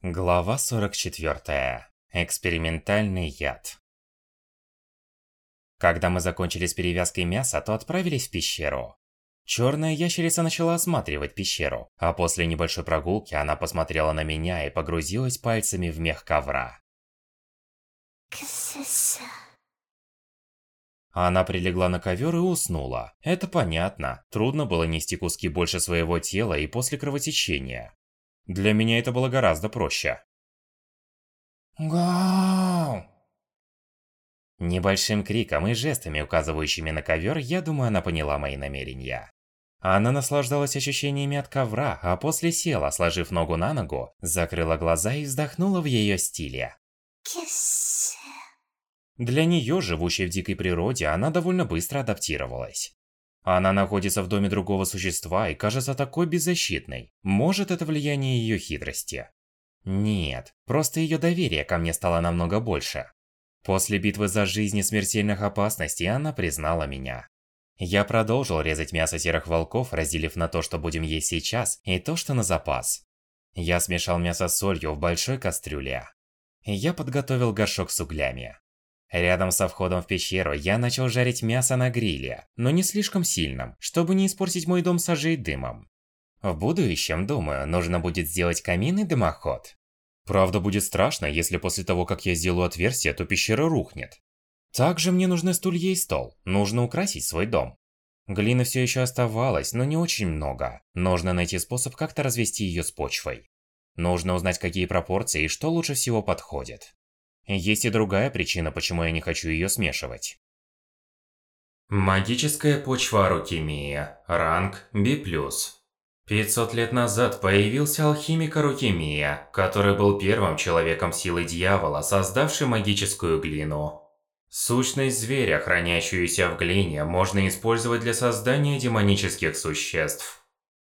Глава 44. Экспериментальный яд. Когда мы закончили с перевязкой мяса, то отправились в пещеру. Черная ящерица начала осматривать пещеру, а после небольшой прогулки она посмотрела на меня и погрузилась пальцами в мех ковра. Она прилегла на ковер и уснула. Это понятно. Трудно было нести куски больше своего тела и после кровотечения. Для меня это было гораздо проще. Гау! Небольшим криком и жестами, указывающими на ковер, я думаю, она поняла мои намерения. Она наслаждалась ощущениями от ковра, а после села, сложив ногу на ногу, закрыла глаза и вздохнула в ее стиле. Кисс. Для нее, живущей в дикой природе, она довольно быстро адаптировалась. Она находится в доме другого существа и кажется такой беззащитной. Может, это влияние ее хитрости? Нет, просто ее доверие ко мне стало намного больше. После битвы за жизнь и смертельных опасностей она признала меня. Я продолжил резать мясо серых волков, разделив на то, что будем есть сейчас, и то, что на запас. Я смешал мясо с солью в большой кастрюле. Я подготовил горшок с углями. Рядом со входом в пещеру я начал жарить мясо на гриле, но не слишком сильном, чтобы не испортить мой дом сажей дымом. В будущем, думаю, нужно будет сделать камин и дымоход. Правда, будет страшно, если после того, как я сделаю отверстие, то пещера рухнет. Также мне нужны стулья и стол, нужно украсить свой дом. Глины все еще оставалось, но не очень много. Нужно найти способ как-то развести ее с почвой. Нужно узнать, какие пропорции и что лучше всего подходит. Есть и другая причина, почему я не хочу ее смешивать. Магическая почва Арукемия. Ранг B+. 500 лет назад появился алхимик Арукемия, который был первым человеком силы дьявола, создавший магическую глину. Сущность зверя, хранящуюся в глине, можно использовать для создания демонических существ.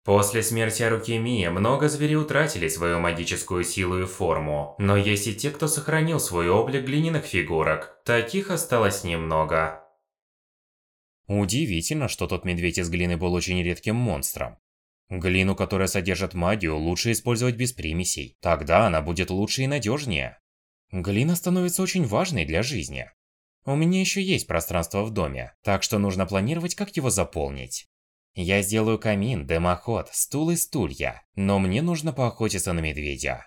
После смерти Арукемии много зверей утратили свою магическую силу и форму, но есть и те, кто сохранил свой облик глиняных фигурок. Таких осталось немного. Удивительно, что тот медведь из глины был очень редким монстром. Глину, которая содержит магию, лучше использовать без примесей. Тогда она будет лучше и надежнее. Глина становится очень важной для жизни. У меня еще есть пространство в доме, так что нужно планировать, как его заполнить. Я сделаю камин, дымоход, стул и стулья, но мне нужно поохотиться на медведя.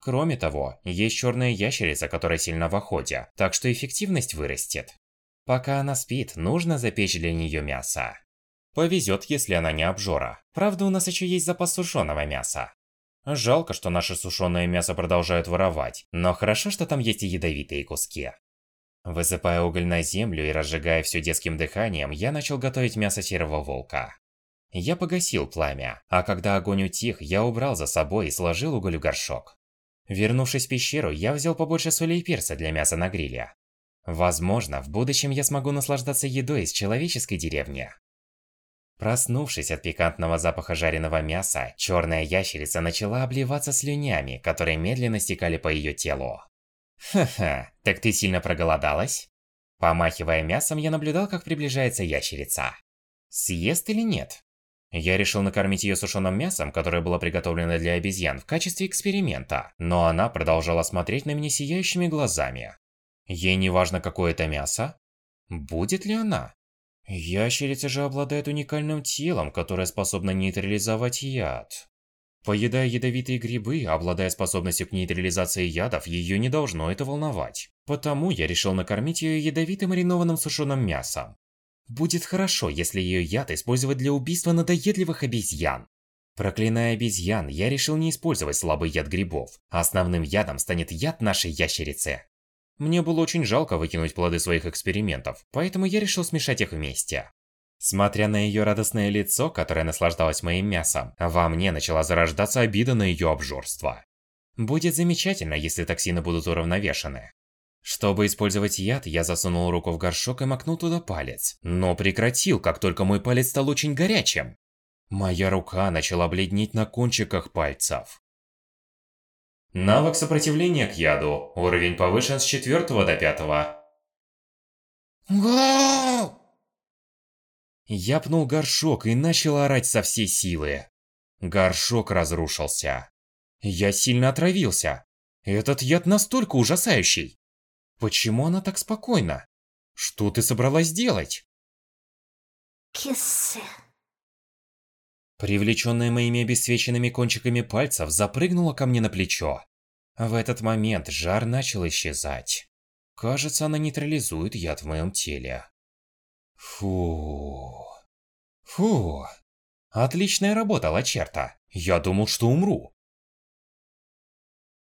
Кроме того, есть черная ящерица, которая сильна в охоте, так что эффективность вырастет. Пока она спит, нужно запечь для нее мясо. Повезет, если она не обжора. Правда, у нас еще есть запас сушеного мяса. Жалко, что наше сушеное мясо продолжают воровать, но хорошо, что там есть и ядовитые куски. Высыпая уголь на землю и разжигая все детским дыханием, я начал готовить мясо серого волка. Я погасил пламя, а когда огонь утих, я убрал за собой и сложил уголь в горшок. Вернувшись в пещеру, я взял побольше соли и перца для мяса на гриле. Возможно, в будущем я смогу наслаждаться едой из человеческой деревни. Проснувшись от пикантного запаха жареного мяса, черная ящерица начала обливаться слюнями, которые медленно стекали по ее телу. Ха-ха, так ты сильно проголодалась? Помахивая мясом, я наблюдал, как приближается ящерица. Съест или нет? Я решил накормить ее сушеным мясом, которое было приготовлено для обезьян в качестве эксперимента, но она продолжала смотреть на меня сияющими глазами. Ей не важно, какое это мясо? Будет ли она? Ящерица же обладает уникальным телом, которое способно нейтрализовать яд. Поедая ядовитые грибы, обладая способностью к нейтрализации ядов, ее не должно это волновать. Потому я решил накормить ее ядовитым маринованным сушеным мясом. Будет хорошо, если ее яд использовать для убийства надоедливых обезьян. Проклиная обезьян, я решил не использовать слабый яд грибов. Основным ядом станет яд нашей ящерицы. Мне было очень жалко выкинуть плоды своих экспериментов, поэтому я решил смешать их вместе. Смотря на ее радостное лицо, которое наслаждалось моим мясом, во мне начала зарождаться обида на ее обжорство. Будет замечательно, если токсины будут уравновешены. Чтобы использовать яд, я засунул руку в горшок и макнул туда палец. Но прекратил, как только мой палец стал очень горячим. Моя рука начала бледнеть на кончиках пальцев. Навык сопротивления к яду. Уровень повышен с 4 до 5. Гау! Я пнул горшок и начал орать со всей силы. Горшок разрушился. Я сильно отравился. Этот яд настолько ужасающий. Почему она так спокойна? Что ты собралась делать? Киссы. Привлеченная моими обесцвеченными кончиками пальцев, запрыгнула ко мне на плечо. В этот момент жар начал исчезать. Кажется, она нейтрализует яд в моем теле. Фу. Фу. Отличная работа, Лачерта. Я думал, что умру.